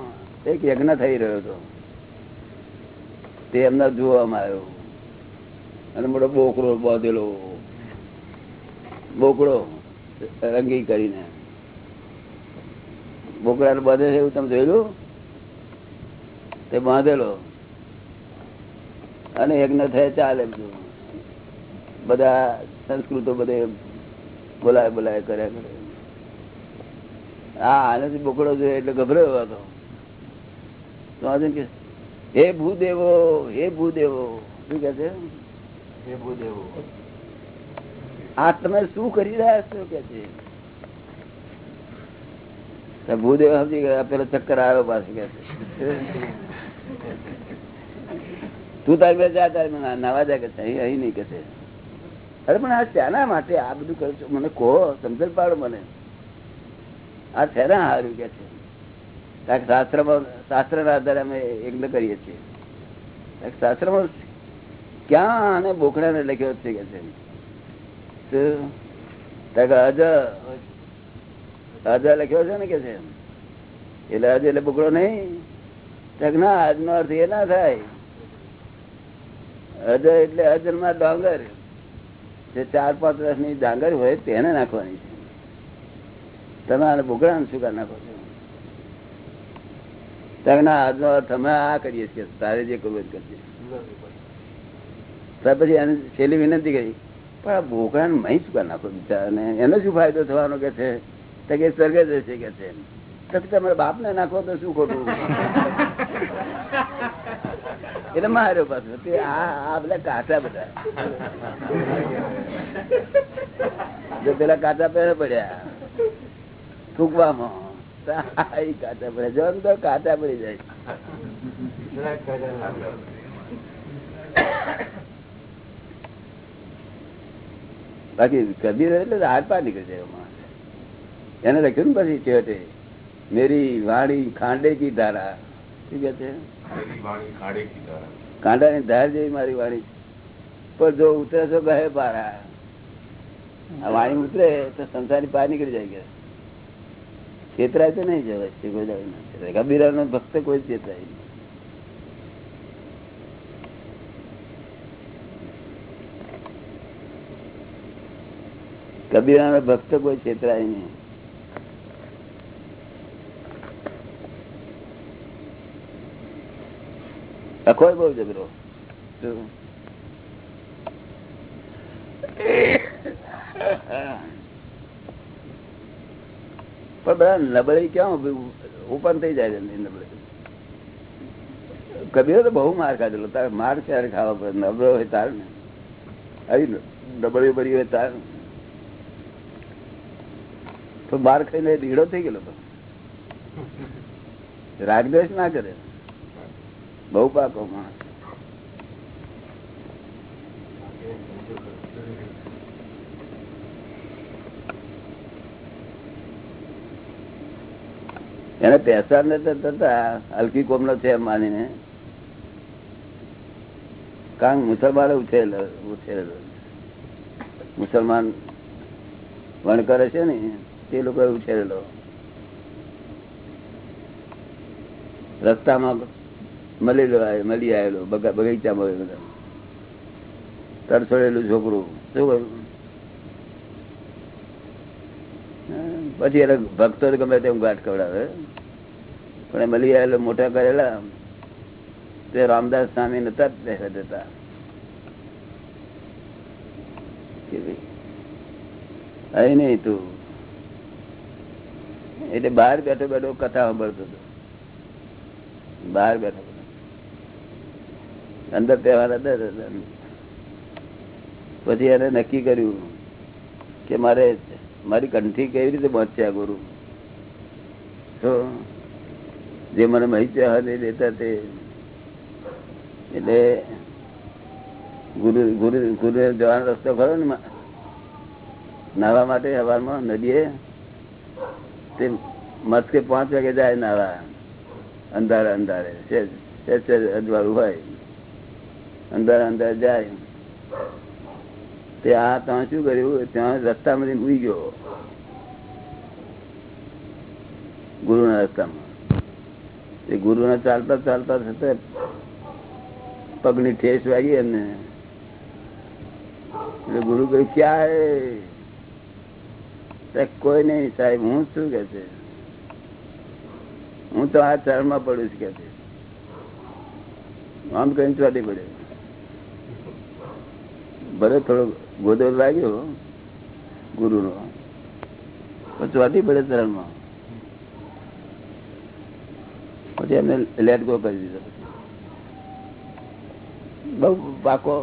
એક યજ્ઞ થઈ રહ્યો હતો. તે એમને જોવામાં આવ્યો. અને મોટો બોકડો બાંધેલો. બોકડો રંગી કરીને. બોકડા બાંધે છે એવું તમે જોયેલું તે બાંધેલો. અને યજ્ઞ થયા ચાલે બધું સંસ્કૃતો બધે બોલાય બોલાય કર્યા કરે. હા આનાથી બોકડો જોયો એટલે ગભરાયો હતો. તો આજે કે હે ભૂદેવો હે ભૂદેવો. શું કે છે? હે ભૂદેવો. આ તમે શું કરી રહ્યા છો કે છે? ભૂદેવ સમજી ગયા પેલો ચક્કર આવ્યો પાછું કે તું તારી બે જા તારી નાવા જા કે છે? અહીં અહીં નહીં કે અરે પણ આ શાના માટે આ બધું કરું છું? મને કહો સમજણ પાડો મને. આ શેના હારું કે છે શાસ્ત્રમાં, શાસ્ત્રના આધારે અમે યજ્ઞ કરીએ છીએ. શાસ્ત્રમાં ક્યાં આને બોકડાને લખ્યો છે કે છે? લખ્યો છે ને કે છે? એટલે અજ એટલે બોકડો નહીં. ના, આજનો અર્થ એ ના થાય. અજ એટલે અજન્મા ડાંગર. જે ચાર પાંચ વર્ષની ડાંગર હોય તેને નાખવાની છે. તમે આને બોકડા શું કાઢ નાખો છો? તમે આ કરીએ છીએ, તારે જે કરવું કરજે. ત્યાર પછી એને છેલ્લી વિનંતી કરી. પણ આ બોકડા મહી શું નાખો બિચારાને એનો શું ફાયદો થવાનો કે છે? તો કે સ્વર્ગે જશે કે છે? તમારા બાપ ને નાખો તો શું ખોટું? એટલે માર્યો પાછો, તે આ બધા કાચા બધા. પેલા કાચા પહેરે પડ્યા. જો તો કાચા પડી જાય. બાકી કદી એટલે હાથ પાર નીકળી જાય. એને લખ્યું ને પછી છેવટે મેરી વાણી ખાંડે કી ધારા. શું કે છે? કાંડા કી ધારા. કાંડાની ધાર જેવી મારી વાણી પણ જો ઉતરે તો ગહે પારા. આ વાણી ઉતરે તો સંસારી પાર નીકળી જાય કે છેતરાય તો નહીં જવાય તે કોઈ દાડો ના છેતરાય. કબીરાનો ભક્ત કોઈ ચેતરાય નહીં. કબીરાનો ભક્ત કોઈ છેતરાય નહીં અખોય બહુ જબરો શું? પણ બધા નબળી ક્યાં ઓપન થઈ જાય નબળી. કબીરો તો બહુ માર ખાધેલો. તારે માર ક્યારે ખાવા પડે? નબળો હોય તાર ને. આવી નબળી બળી હોય તાર તો માર ખાઈને રીડો થઈ ગયેલો તો. રાગદેશ ના કરે. બહુ પાકો માણસ. એને પૈસા નતા થતા કોમ કોમનો છે માનીને. કારણ મુસલમાન ઉછેરેલો ઉછેરેલો. મુસલમાન વણ કરે છે ને, તે લોકો ઉછેરેલો. રસ્તામાં મળેલો આય- મળી આવેલો બગા- બગીચામાં તરછોડેલું છોકરું. શું કહ્યું? પછી એને ભક્તો ગમે તેમ ગાંઠ કવડાવે પણ આવેલો મોટા કરેલા, તે રામદાસ સ્વામી નતા કે ભાઈ, અહીં નહીં તું. એટલે બહાર બેઠો બેઠો કથા સાંભળતો હતો. બહાર બેઠો અંદર તહેવાર હતા પછી એને નક્કી કર્યું કે મારે મારી કંઠી કેવી રીતે બચ્યા ગુરુ? જે મને માહિતી હાથે દેતા તે, એટલે ગુરુ ગુરુ ગુરુ જવાનો રસ્તો ખરો ને નાવા માટે હવામાં નદીએ તે મસ્કે પાંચ વાગે જાય નાવા, અંધારે અંધારે અજવાળું હોય, અંધારે અંધારે જાય. તે આ ત્યાં શું કર્યું? ત્યાં રસ્તામાંથી ભૂઈ ગયો. ગુરુના રસ્તામાં. એ ગુરુના ચાલતા ચાલતા થતા પગની ઠેસ વાગી એમને એટલે ગુરુ કહ્યું ક્યાં કોઈ નહીં સાહેબ, હું શું કે છે. હું તો આ ચરણમાં પડું છું કે છે. આમ કઈ ચોટી પડે ભલે થોડો ગોદો લાગ્યો ગુરુ નો ચોટી પડે ચરણમાં પછી એમને લેટ ગો કરી દીધો. બહુ પાકો.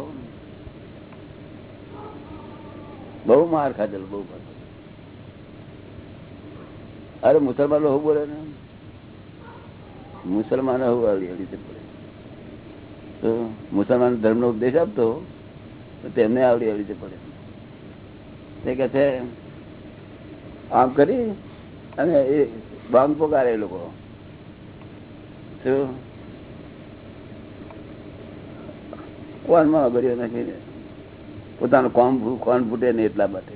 બહુ માર ખાધેલો, બહુ માર અરે મુસલમાનો હું બોલે ને. મુસલમાનો હું આવડી આવડી રીતે તો મુસલમાન ધર્મ નો ઉપદેશ આપતો તેમને આવડી આવડી છે પડે. તે કે છે, આમ કરી અને એ બાંગ પોકારે એ લોકો. પોતાનું કોણ કોણ ફૂટે નહીં એટલા માટે.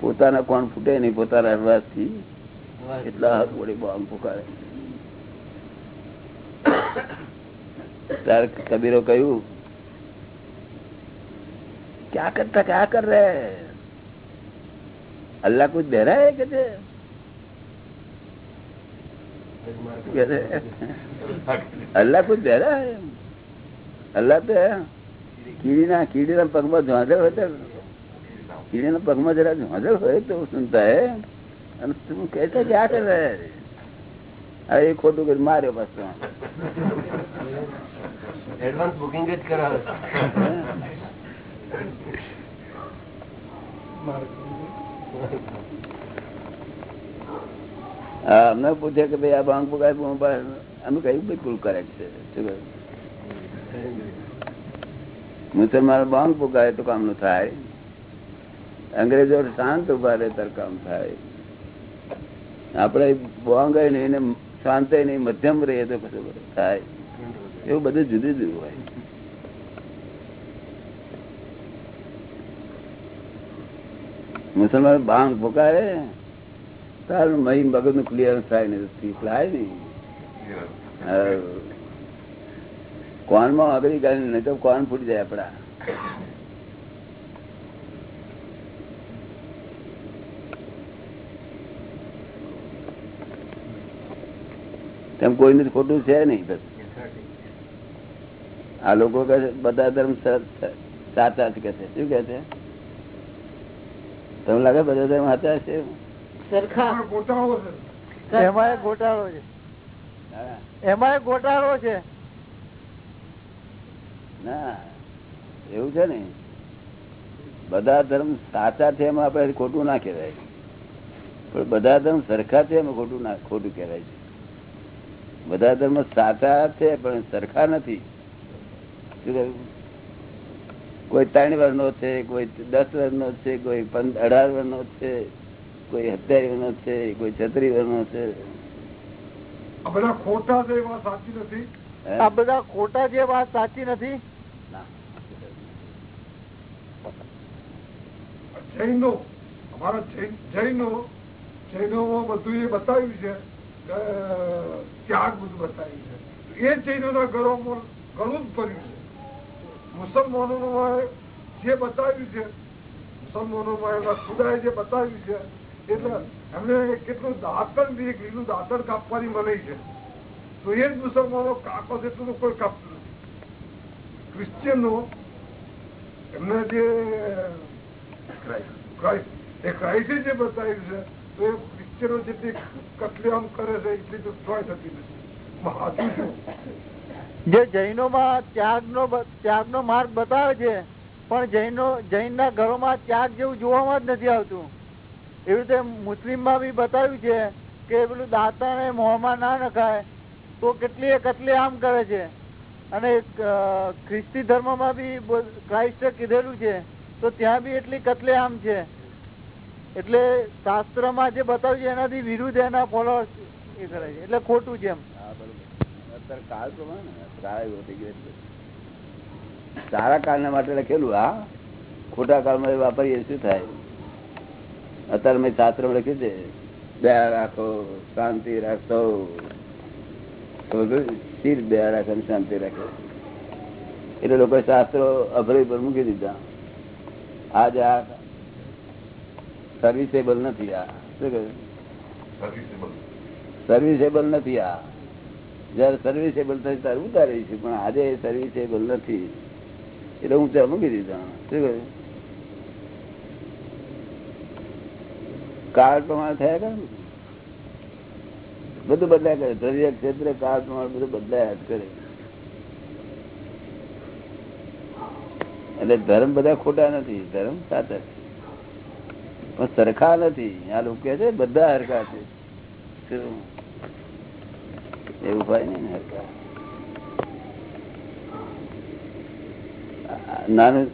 પોતાના કોણ ફૂટે નહીં, પોતાના અરવાસથી એટલા હાથ વડે તાર કબીરો કહ્યું क्या करता क्या कर रहे हैं अल्लाह कुछ दे रहा है कहते कहते अल्लाह कुछ दे रहा है अल्लाह तो કીડીના કીડીના પગમાં ઝાંઝર હોય તો કીડીના પગમાં જરા ઝાંઝર હોય તો સુનતા હે અને તું કહેતા ક્યાં કર રહે હવે એ ખોટું કરી માર્યો પાછો એડવાન્સ બુકિંગ જ કરાવે હા અમને પૂછે કે ભાઈ આ ભાંગ પુગાય અમે કહ્યું બિલકુલ કરેક્ટ છે. શું બાંગ પુગાય તો કામનું થાય. અંગ્રેજો શાંત ઊભા રહે તાર કામ થાય. આપણે ભાંગ નહીં શાંત નહીં મધ્યમ રહીએ તો કશું થાય. એવું બધું જુદું જુદું હોય. મુસલમાન બાંગ પોકારે તારું મહી મગજનું ક્લિયર થાય ને. થાય નહીં કોણમાં આગળ ગાય નહીં તો કોણ ફૂટી જાય આપડા તેમ કોઈને જ ખોટું છે નહીં બસ. આ લોકો કહે બધા ધર્મ સાચા છે કે છે. શું કે છે? તમને લાગે બધા ધર્મ છે એમાં ગોટાળો છે. એમાં ગોટાળો છે. ના એવું છે ને. બધા ધર્મ સાચા છે એમાં આપણે ખોટું ના કહેવાય. પણ બધા ધર્મ સરખા છે એમાં ખોટું ના ખોટું કહેવાય છે. બધા ધર્મ સાચા છે પણ સરખા નથી. શું કહ્યું? કોઈ ત્રણ વર્ષનો છે કોઈ દસ વર્ષનો છે કોઈ અઢાર વર્ષનો છે કોઈ સત્યાવીસ વર્ષનો છે કોઈ છત્રીસ વર્ષનો છે. બધા ખોટા છે વાત સાચી નથી? આ બધા ખોટા જે વાત સાચી નથી? જૈનો અમારા જૈન જૈનો જૈનો બધું એ બતાવ્યું છે ત્યાગ બધું બતાવ્યું છે. એ એ જૈનોના ઘરો ઘણું જ ભર્યું છે. મુસલમાનોમાં જે બતાવ્યું છે મુસલમાનોમાં એના ખુદાએ જે બતાવ્યું છે, એટલે એમને કેટલું દાંતણ બી એક લીલું કાપવાની મનાઈ છે. તો એ જ મુસલમાનો કાપો જેટલું કોઈ કાપતું નથી. ક્રિશ્ચિયનો એમને જે ક્રાઇસ્ટ એ ક્રાઇસ્ટે જે બતાવ્યું છે, તો એ ક્રિશ્ચિયનો જેટલી કતલેઆમ કરે છે, એટલી તો થતી નથી. હાજુ શું જે જૈનો માં ત્યાગ નો ત્યાગ નો માર્ગ બતાવે છે, પણ જૈનો જૈન ના ઘરોમાં ત્યાગ જેવું જોવામાં જ નથી આવતું. એવી રીતે મુસ્લિમમાં બી બતાવ્યું છે કે પેલું દાંતા ને મોંમાં ના નખાય, તો કેટલી કતલે આમ કરે છે. અને ખ્રિસ્તી ધર્મમાં બી, ક્રાઇસ્ટ કીધેલું છે, તો ત્યાં બી એટલી કતલે આમ છે. એટલે શાસ્ત્રમાં જે બતાવ્યું છે, એનાથી વિરુદ્ધ એના ફોલોઅર્સ એ કરે છે. એટલે ખોટું છે એમ. અત્યારે કાળ પ્રમાણે કાળ એવો થઈ ગયો એટલે. સારા કાળના માટે લખેલું હા? ખોટા કાળમાં વાપરીએ શું થાય? અત્યારે મેં શાસ્ત્ર લખ્યું છે દયા રાખો શાંતિ રાખો. સ્થિર દયા રાખો શાંતિ રાખો. એટલે લોકો શાસ્ત્રો અભરી પર મૂકી દીધા. આજ આ સર્વિસેબલ નથી આ. શું કહ્યું? સર્વિસેબલ નથી આ. જયારે સર્વિસેબલ થશે ત્યારે ઉતારીશું પણ આજે સર્વિસેબલ નથી. એટલે હું ત્યાં મૂકી દીધા. શું કહ્યું? કાળ પ્રમાણે થયા કરે બધું બદલાયા કરે. દ્રવ્ય ક્ષેત્ર, કાળ પ્રમાણે બધું બદલાયા જ કરે. એટલે ધર્મ બધા ખોટા નથી. ધર્મ સાચા છે. પણ સરખા નથી. આ લોકો છે બધા હરખા છે. શું? એવું હોય ને હરખા આ નાનું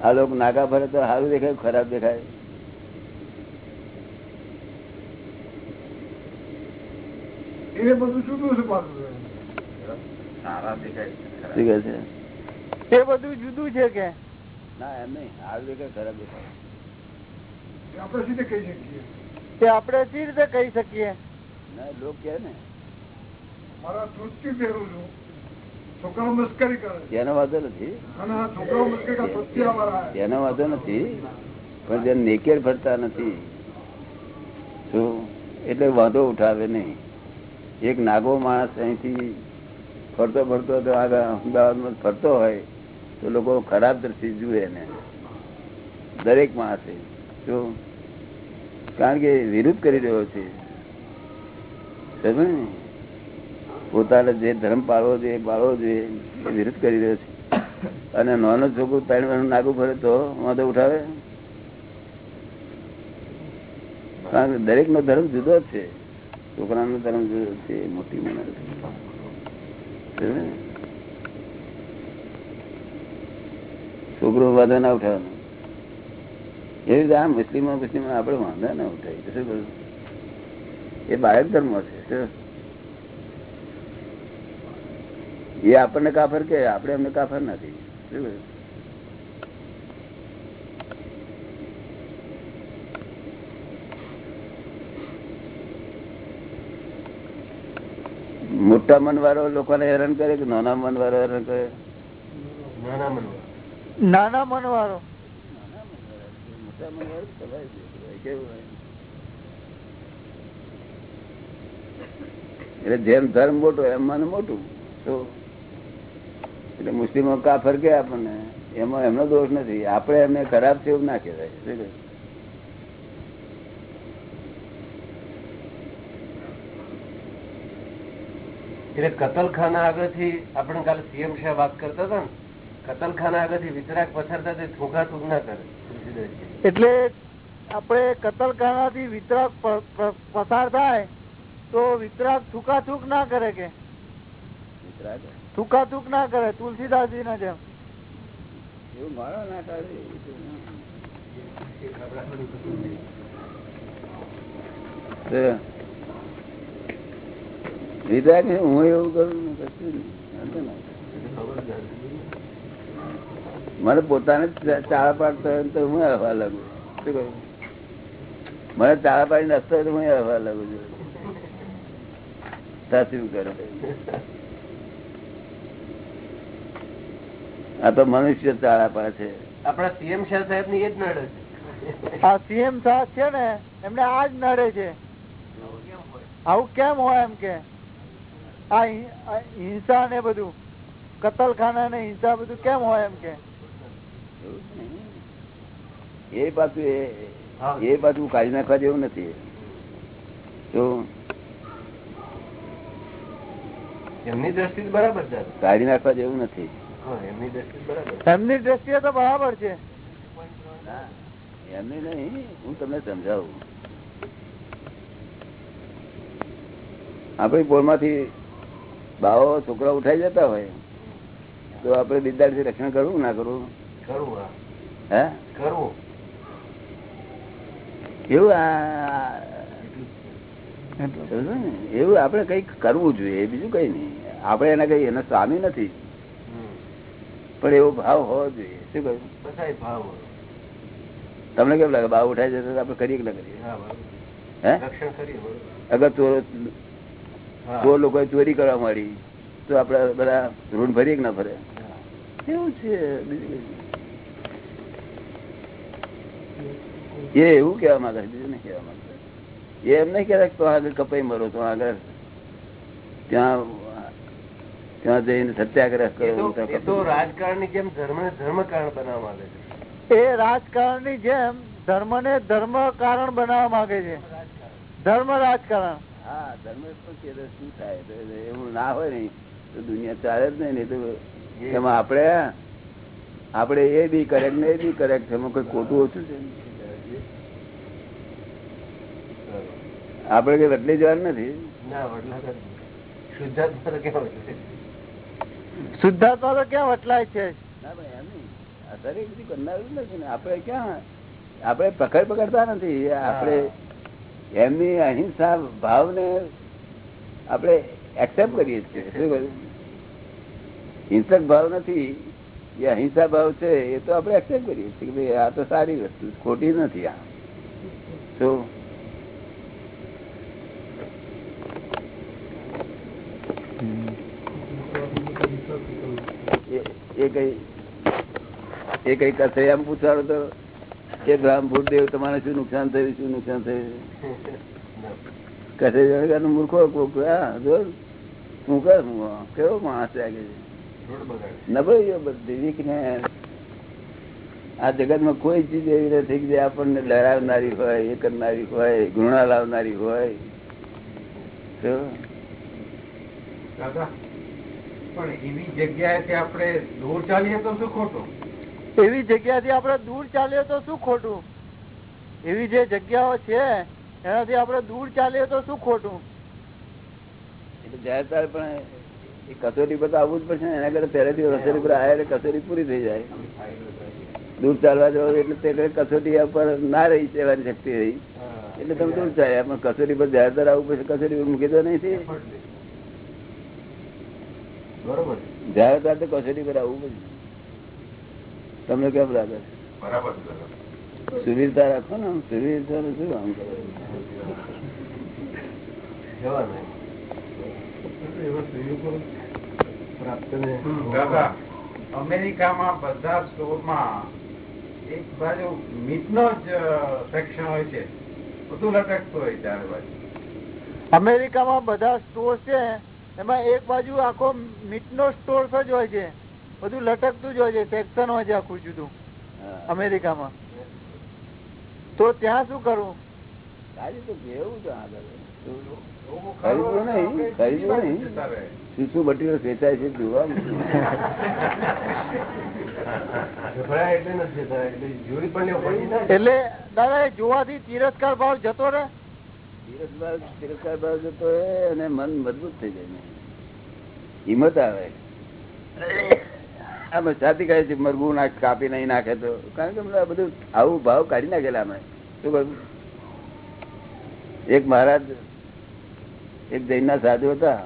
આ લોકો નાગા ફરે તો સારું દેખાય ખરાબ દેખાય. એ બધું જુદું છે પાછું? શું કહે છે? એ બધું જુદું છે કે? ના એમ નહીં. સારું દેખાય ખરાબ દેખાય. એ આપણે સીધે કહી શકીએ? તે આપણે સી રીતે કહી શકીએ? ના લોક કે ને મારા ધોતી પહેરું છું છોકરાઓ મસ્કરી કરે એનો વાંધો નથી. એનો વાંધો પણ જે નેકેર ફરતા નથી શું? એટલે વાંધો ઉઠાવે નહીં. એક નાગો માણસ અહીંથી ફરતો ફરતો તો આગળ અમદાવાદમાં ફરતો હોય તો લોકો ખરાબ દ્રષ્ટિ જુએ એને. દરેક માણસે શું? કારણ કે વિરુદ્ધ કરી રહ્યો છે. સમજ ને? પોતાને જે ધર્મ પાળવો જોઈએ પાળવો જોઈએ વિરુદ્ધ કરી રહ્યો છે. અને નાનો છોકરો ત્રણ વર્ષ નાગુ ભરે તો વાંધો ઉઠાવે? કારણ કે દરેક નો ધર્મ જુદો જ છે. છોકરાનો ધર્મ જુદો છે મોટી મને છોકરો વાંધો ના ઉઠાવવાનો. એવી રીતે આ મુસ્લિમો મુસ્લિમો આપણે વાંધા ના ઉઠાવી શું એ બાળક ધર્મ છે, શું? એ આપણને કાફર કે આપણે એમને કાફર નથી. મોટા મન વાળો લોકોને હેરાન કરે કે નાના મન વાળો હેરાન કરે? નાના મન વાળો મોટા મન વાળો કેવું એટલે જેમ ધર્મ મોટો એમ મન મોટું. તો એટલે મુસ્લિમો કાફર કે આપણને. એમાં એમનો દોષ નથી. આપણે એમને ખરાબ છે એવું ના કહેવાય. એટલે કતલખાના આગળથી આપણે કાલે સીએમ સાહેબ વાત કરતા હતા ને કતલખાના આગળથી વિતરાક પછાડતા તે થોકા થૂક ના કરે એટલે આપણે કતલખાના થી વિતરાક પસાર થાય તો વિતરાક થૂકાથૂક ના કરે કે? વિતરાગ? થૂકાથૂક ના કરે તુલસીદાસજી ના જેમ. એવું મારો ના કરે ને હું એવું કરું ને કશું. મને પોતાને જ ચાળા પાડતો તો હું હવા લાગુ. શું કહ્યું? મને ચાળા પાડી નાખતો હોય તો હું હવા લાગુ છું. સાચું કરે આ તો મનુષ્ય ચાળા પર છે. આપડા સીએમ શાહ સાહેબની એ જ નડે છે. આ સીએમ સાહેબ છે ને એમને આ જ નડે છે. આવું કેમ હોય એમ કે? આ હિંસા ને બધું કતલખાના ને હિંસા બધું કેમ હોય એમ કે? એવું એ બાજુ એ- બાજુ કાઢી નાખવા જેવું નથી. તો એમની દ્રષ્ટિ બરાબર છે. કાઢી નાખવા જેવું નથી. એમની બરાબર દ્રષ્ટિએ તો બરાબર છે એમની નહીં હું તમને સમજાવું આપણી પોળમાંથી બાવો છોકરા ઉઠાઈ જતા હોય તો આપણે વિદ્યાર્થી રક્ષણ કરવું ના કરવું કરવું હા હે કરવું એવું આ એવું આપણે કંઈક કરવું જોઈએ બીજું કઈ નહીં આપણે એના કઈ એના સ્વામી નથી. પણ એવો ભાવ હોવો જોઈએ. શું કહ્યું? ભાવ તમને કેમ લાગે? ભાવ ઉઠાઈ જશે આપડે કરીએ કે ના કરીએ? હે રક્ષણ કરીએ અગર ચોર હા. ચોર કરવા માંડી તો આપડે બધા ઋણ ભરીએ કે ના ભરે એવું છે એ એવું કેવા માંગે બીજું નહીં કેવા માંગતા એ એમ નહીં કે તો આગળ કપાઈ મરો તો આગળ ત્યાં ત્યાં જઈને સત્યાગ્રહ એ કરો. રાજકારણની જેમ ધર્મ ને ધર્મ કારણ બનાવવા માંગે છે. એ રાજકારણની જેમ ધર્મ ને ધર્મ કારણ બનાવવા માંગે છે. ધર્મ રાજકારણ. હા ધર્મ પણ કે તો શું થાય? એવું ના હોય ને તો દુનિયા ચાલે જ નહીં તો એમાં આપણે આપણે એ બી કરેક્ટ ને એ બી કરેક્ટ એમાં કોઈ ખોટું ઓછું છે. આપણે કઈ બદલી જવાનું નથી? ના વડલા શુદ્ધાત્મા શુદ્ધાત્મા તો ક્યાં વટલાય છે આપણે ક્યાં, આપણે પકડ પકડતા નથી. આપણે એમની અહિંસા ભાવને આપણે એક્સેપ્ટ કરીએ છીએ. હિંસક ભાવ નથી. એ અહિંસા ભાવ છે, એ તો આપણે એક્સેપ્ટ કરીએ છીએ કે ભાઈ આ તો સારી વસ્તુ ખોટી નથી આ. શું એ- એ કઈ, એ કઈ કથે એમ પૂછાડો તો કે રામ ભૂતદેવ તમારે શું નુકસાન થયું, શું નુકસાન થયું? કથે જણ મૂર્ખો જો શું કર હું કેવો માણસ લાગે છે નબળી બધી weakness. આ જગતમાં કોઈ ચીજ એવી નથી જે આપણને ડરાવનારી હોય, એ કરનારી હોય, ઘૃણા લાવનારી હોય. તો પણ એવી જગ્યાએથી આપણે દૂર ચાલીએ તો શું ખોટું? એવી જગ્યાથી આપણે દૂર ચાલીએ તો શું ખોટું? એવી જે જગ્યાઓ છે એનાથી આપણે દૂર ચાલીએ તો શું ખોટું? એટલે ત્યારે પણ એ કસોટી પર તો આવવું જ પડશે ને એના કરતા પહેલેથી કસોટી પર આવે એટલે કસોટી પૂરી થઈ જાય. દૂર ચાલવા જવું એટલે તે કસોટી પર ના રહી સેવાની શક્તિ રહી. એટલે તમે દૂર ચાલ્યા પણ કસોટી પર જ્યારે ત્યારે આવવું પડશે કસોટી પર મૂકી દો નહીં. બરોબર. જ્યારે ત્યારે તો કસોટી પર બધું. તમને કેમ લાગે? બરાબર સુવિધા રાખો ને આમ સુવિધા શું આમ કરો? જવાનું પ્રાપ્ત ને દાદા અમેરિકામાં બધા સ્ટોરમાં એક બાજુ મીટનો જ સેક્શન હોય છે. બધું લટકતું હોય ચાર બાજુ. અમેરિકામાં બધા સ્ટોર છે એમાં એક બાજુ આખો મીટ નો સ્ટોર જ હોય છે. બધું લટકતું જ હોય છે. સેક્શન હોય છે આખું જુદું. અમેરિકામાં. તો ત્યાં શું કરવું એટલે દાદા એ જોવાથી તિરસ્કાર ભાવ જતો રહે. અને મન મજબૂત થઈ જાય હિંમત આવે. અમે છાતી કહે છે મરઘું નાખ કાપી નહીં નાખે તો. કારણ કે બધું આવું ભાવ કાઢી નાખેલા અમે. શું કહ્યું? એક મહારાજ, એક જૈનના સાધુ હતા.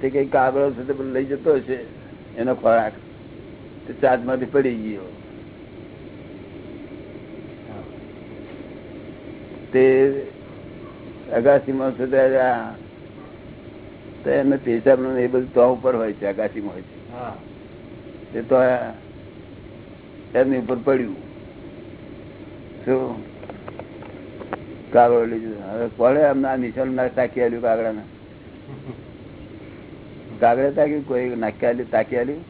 તે કઈ કાગળો છે તે લઈ જતો હશે, એનો ખોરાક. તે ચાંદમાંથી પડી ગયો. તે અગાસીમાં સુધાર્યા. તો એમને પેશાબનું એ બધું તો ઉપર હોય છે આકાશીમાં હોય છે. તે તો એમની ઉપર પડ્યું. શું? કાગળ લીધું. હવે કોણે અમને આ નિશાન ના તાકી આલ્યું કાગડા ને કાગડે તાક્યું? કોઈ નાખી આલ્યું? તાકી આલ્યું?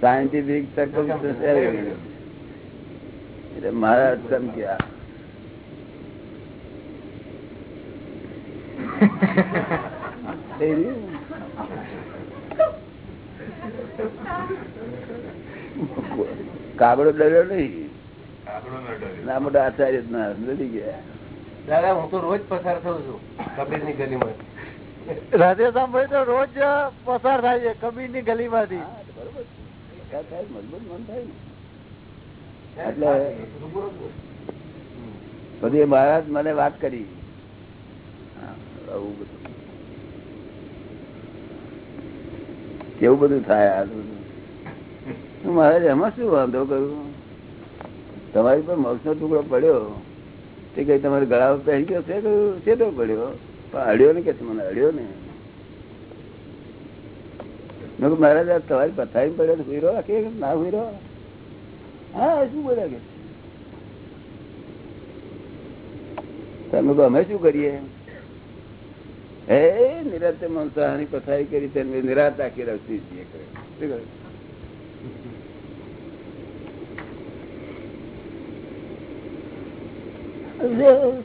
સાયન્ટિફિક એટલે મારા સમજ્યા. થઈ રહ્યું? કાગડો ડર્યો નહીં? ના મોટા આચાર્ય જ ના નથી ગયા. દાદા હું તો રોજ પસાર થઉં છું કબીરની ગલીમાં રાધેશ્યામભાઈ તો રોજ પસાર થાય છે કબીરની ગલી માંથી મજબૂત મન થાય એટલે બધી મહારાજ મને વાત કરી. હા, આવું બધું. કેવું બધું થાય મહારાજ, એમાં શું વાંધો કરું તમારી પર મોક્ષ નો ટુકડો પડ્યો. તે કઈ તમારે ગળા પહેરી ગયો? છે કયું છે તો પડ્યો? પણ અડ્યો ને કે મને અડ્યો ને મહારાજ તમારી પથારી પડ્યો તો હુઈ રહો કે ના હુઈ હા શું બોલ્યા કે તમે અમે શું કરીએ? હે નિરાતે મંસાહારી પથારી કરી તેને નિરાત આખી રસી છીએ કરે. શું કરે?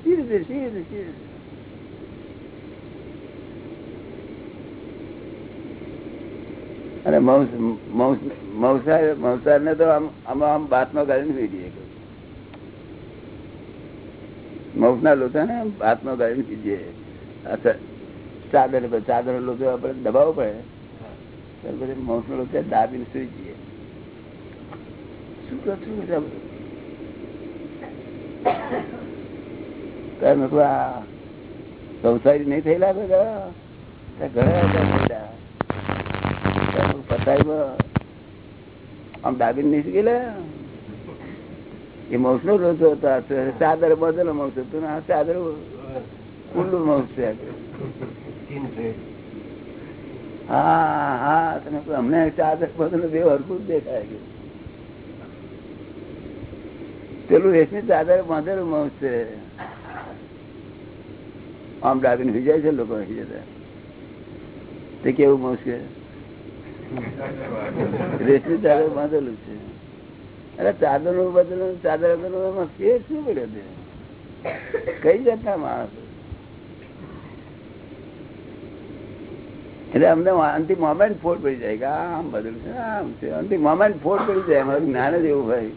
સી રીતે સી રીતે સી રીતે? અને મંસાર ને તો આમ, આમાં બાતમાં ગાળીને સુઈ જઈએ મૌસ ના લોચા ને બાથમાં ગાળીને જઈએ અચ્છા ચાદર ચાદર લોચો આપણે દબાવવો પડે. ત્યાર પછી મૌસ નો લોચા દાબીને સુઈ જઈએ. શું કરું છું બધા? બધું? ત્યારે મેં કહ્યું, આ સંસારી નહીં થયેલા બધા ઘણા બધા આમ દાબીને નહીં ગયેલા? એ મૌસ નો રોજો હતો ચાદર બદલો મૌસ હતું ચાદર ખુલ્લું મૌસ છે. અમને છે. પેલું રેશમી ચાદર બાંધેલું મૌસ છે. આમ દાબીને સુઈ જાય છે લોકો સુઈ તે કેવું મોસ છે? રેશમી ચાદર બાંધેલું છે. અરે ચાદરનું બદલું, ચાદર બદલું એમાં ફેર શું પડ્યો કઈ જાતના માણસ? એટલે અમને અંતિમ મોમેન્ટ ફોડ પડી જાય કે આમ બધું છે આમ છે. અંતિમ મોમેન્ટ ફોડ પડી જાય. અમારું જ્ઞાન જ એવું ભાઈ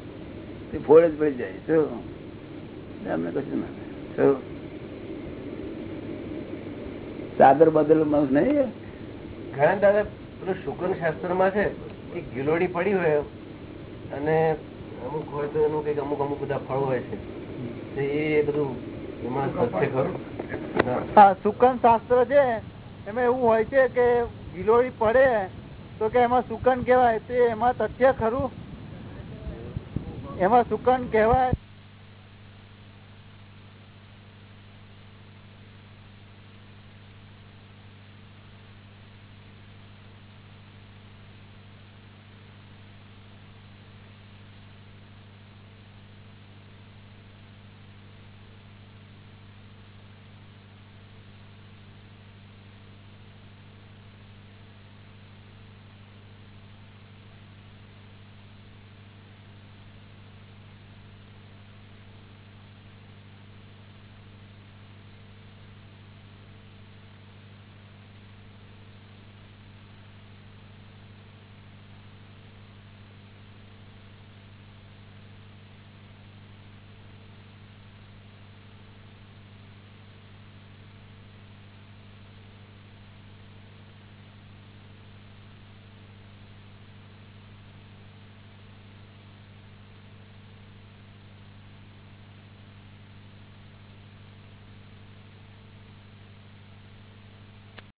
તે ફોડ જ પડી જાય. શું? એટલે અમને કશું ના શું? ચાદર બદલ નહીં ઘણા દાદા પેલું શુક્ર શાસ્ત્રમાં છે કે ગિલોડી પડી હોય અને અમુક હોય તો એનું કંઈક અમુક અમુક બધા ફળ હોય છે. એ બધું એમાં સત્ય ખરું? શુકન શાસ્ત્ર છે એમાં એવું હોય છે કે ગિલોળી પડે, તો કે એમાં સુકન કહેવાય, તે એમાં તથ્ય ખરું? એમાં સુકન કહેવાય